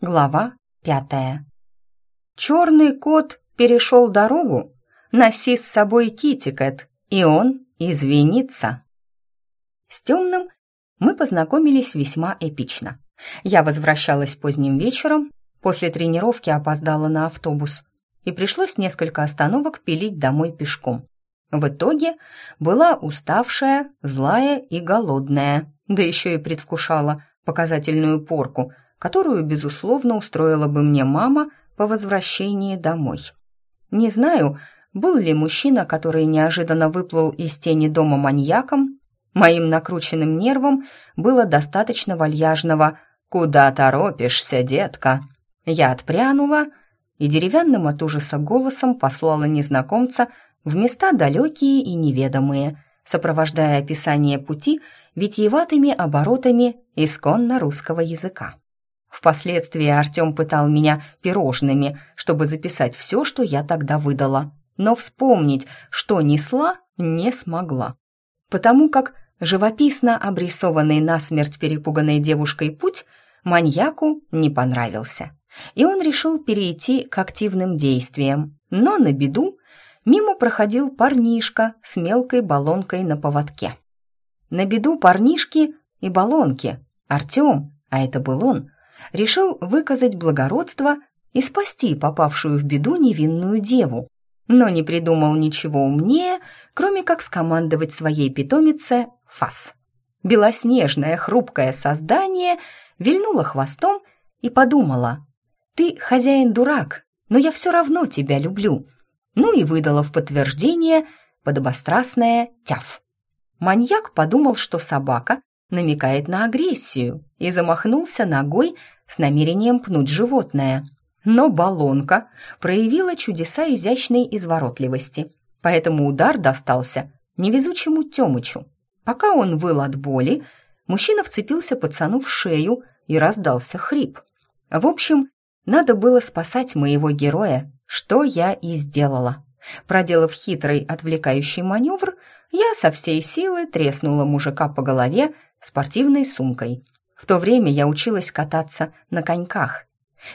Глава пятая. Черный кот перешел дорогу. Носи с собой Китикет, и он извинится. С темным мы познакомились весьма эпично. Я возвращалась поздним вечером, после тренировки опоздала на автобус, и пришлось несколько остановок пилить домой пешком. В итоге была уставшая, злая и голодная, да еще и предвкушала показательную порку – которую, безусловно, устроила бы мне мама по возвращении домой. Не знаю, был ли мужчина, который неожиданно выплыл из тени дома маньяком. Моим накрученным нервам было достаточно вальяжного «Куда торопишься, детка?» Я отпрянула и деревянным от ужаса голосом послала незнакомца в места далекие и неведомые, сопровождая описание пути витиеватыми оборотами исконно русского языка. Впоследствии Артем пытал меня пирожными, чтобы записать все, что я тогда выдала. Но вспомнить, что несла, не смогла. Потому как живописно обрисованный насмерть перепуганной девушкой путь маньяку не понравился. И он решил перейти к активным действиям. Но на беду мимо проходил парнишка с мелкой баллонкой на поводке. На беду парнишки и баллонки. Артем, а это был он, решил выказать благородство и спасти попавшую в беду невинную деву, но не придумал ничего умнее, кроме как скомандовать своей питомице «фас». Белоснежное хрупкое создание вильнуло хвостом и подумала «Ты хозяин-дурак, но я все равно тебя люблю». Ну и выдала в подтверждение подобострастное «тяф». Маньяк подумал, что собака намекает на агрессию и замахнулся ногой с намерением пнуть животное. Но баллонка проявила чудеса изящной изворотливости, поэтому удар достался невезучему Тёмычу. Пока он выл от боли, мужчина вцепился пацану в шею и раздался хрип. В общем, надо было спасать моего героя, что я и сделала. Проделав хитрый отвлекающий маневр, я со всей силы треснула мужика по голове спортивной сумкой. В то время я училась кататься на коньках.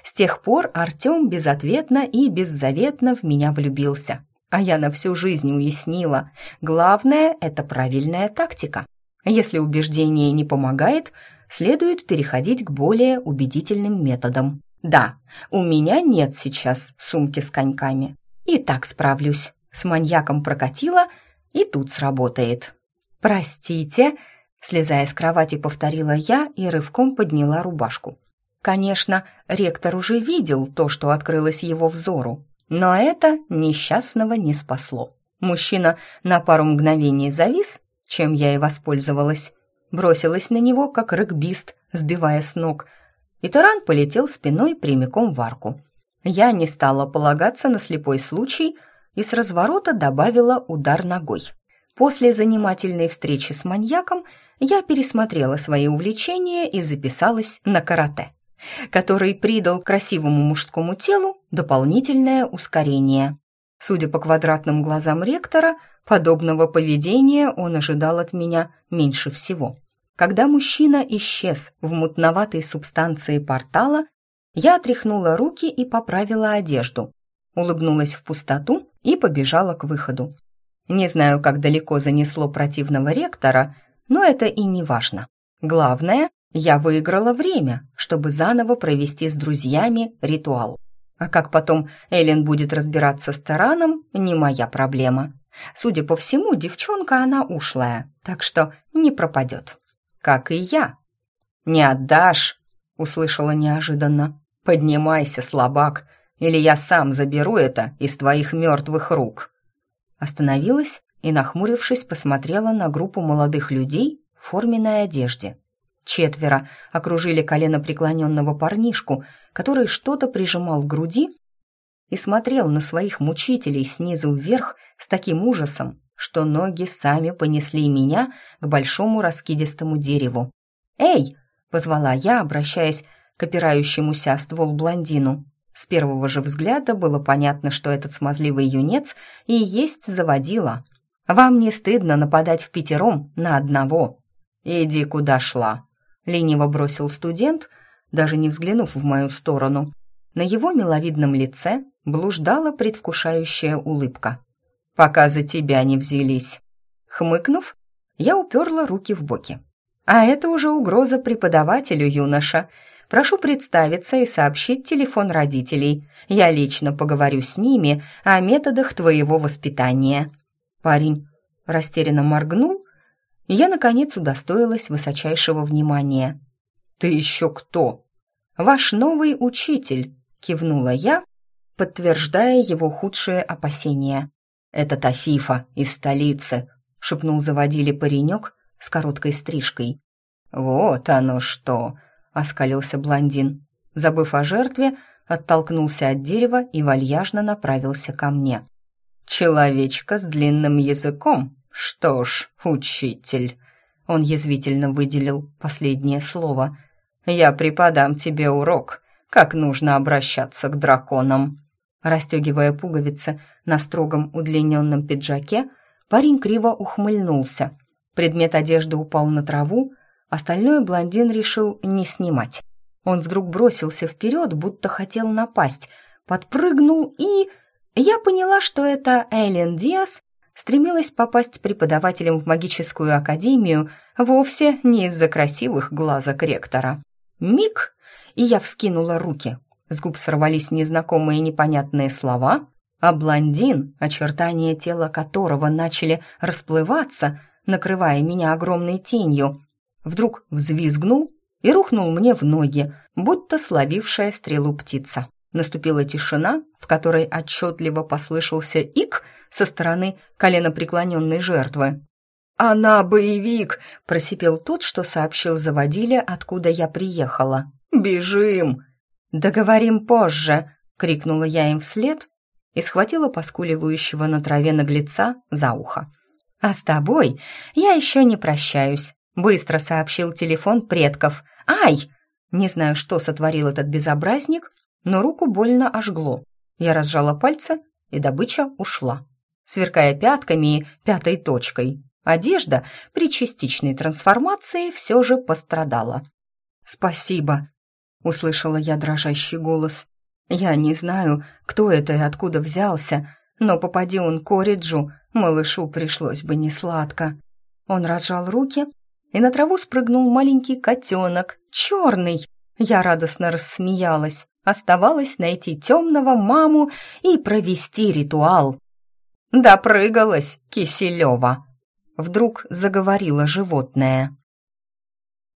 С тех пор Артем безответно и беззаветно в меня влюбился. А я на всю жизнь уяснила, главное – это правильная тактика. Если убеждение не помогает, следует переходить к более убедительным методам. Да, у меня нет сейчас сумки с коньками. И так справлюсь. С маньяком прокатила, и тут сработает. «Простите», Слезая с кровати, повторила я и рывком подняла рубашку. Конечно, ректор уже видел то, что открылось его взору, но это несчастного не спасло. Мужчина на пару мгновений завис, чем я и воспользовалась, бросилась на него, как регбист, сбивая с ног, и таран полетел спиной прямиком в арку. Я не стала полагаться на слепой случай и с разворота добавила удар ногой. После занимательной встречи с маньяком я пересмотрела свои увлечения и записалась на карате, который придал красивому мужскому телу дополнительное ускорение. Судя по квадратным глазам ректора, подобного поведения он ожидал от меня меньше всего. Когда мужчина исчез в мутноватой субстанции портала, я отряхнула руки и поправила одежду, улыбнулась в пустоту и побежала к выходу. Не знаю, как далеко занесло противного ректора, но это и не важно. Главное, я выиграла время, чтобы заново провести с друзьями ритуал. А как потом Эллен будет разбираться с тараном, не моя проблема. Судя по всему, девчонка она ушлая, так что не пропадет. Как и я. «Не отдашь!» — услышала неожиданно. «Поднимайся, слабак, или я сам заберу это из твоих мертвых рук». Остановилась и, нахмурившись, посмотрела на группу молодых людей в форменной одежде. Четверо окружили колено преклоненного парнишку, который что-то прижимал к груди и смотрел на своих мучителей снизу вверх с таким ужасом, что ноги сами понесли меня к большому раскидистому дереву. «Эй!» — позвала я, обращаясь к опирающемуся ствол блондину. С первого же взгляда было понятно, что этот смазливый юнец и есть заводила. Вам не стыдно нападать в пятером на одного?» «Иди, куда шла», — лениво бросил студент, даже не взглянув в мою сторону. На его миловидном лице блуждала предвкушающая улыбка. «Пока за тебя не взялись». Хмыкнув, я уперла руки в боки. «А это уже угроза преподавателю, юноша. Прошу представиться и сообщить телефон родителей. Я лично поговорю с ними о методах твоего воспитания». Парень растерянно моргнул, и я, наконец, удостоилась высочайшего внимания. «Ты еще кто?» «Ваш новый учитель», — кивнула я, подтверждая его худшие опасения. «Это Тафифа из столицы», — шепнул заводили паренек с короткой стрижкой. «Вот оно что!» — оскалился блондин. Забыв о жертве, оттолкнулся от дерева и вальяжно направился ко мне. «Человечка с длинным языком? Что ж, учитель!» Он язвительно выделил последнее слово. «Я преподам тебе урок, как нужно обращаться к драконам». Растегивая пуговицы на строгом удлиненном пиджаке, парень криво ухмыльнулся. Предмет одежды упал на траву, остальное блондин решил не снимать. Он вдруг бросился вперед, будто хотел напасть, подпрыгнул и... Я поняла, что это Эллен Диас стремилась попасть преподавателем в магическую академию вовсе не из-за красивых глазок ректора. Миг, и я вскинула руки. С губ сорвались незнакомые непонятные слова, а блондин, очертания тела которого начали расплываться, накрывая меня огромной тенью, вдруг взвизгнул и рухнул мне в ноги, будто словившая стрелу птица. Наступила тишина, в которой отчетливо послышался ик со стороны коленопреклоненной жертвы. «Она боевик!» – просипел тот, что сообщил заводиле, откуда я приехала. «Бежим!» «Договорим позже!» — крикнула я им вслед и схватила поскуливающего на траве наглеца за ухо. «А с тобой я еще не прощаюсь», — быстро сообщил телефон предков. «Ай!» Не знаю, что сотворил этот безобразник, но руку больно ожгло. Я разжала пальцы, и добыча ушла, сверкая пятками и пятой точкой. Одежда при частичной трансформации все же пострадала. «Спасибо», услышала я дрожащий голос. Я не знаю, кто это и откуда взялся, но попади он к Ориджу, малышу пришлось бы несладко. Он разжал руки, и на траву спрыгнул маленький котенок, черный. Я радостно рассмеялась. Оставалось найти темного маму и провести ритуал. «Допрыгалась, Киселева!» Вдруг заговорило животное.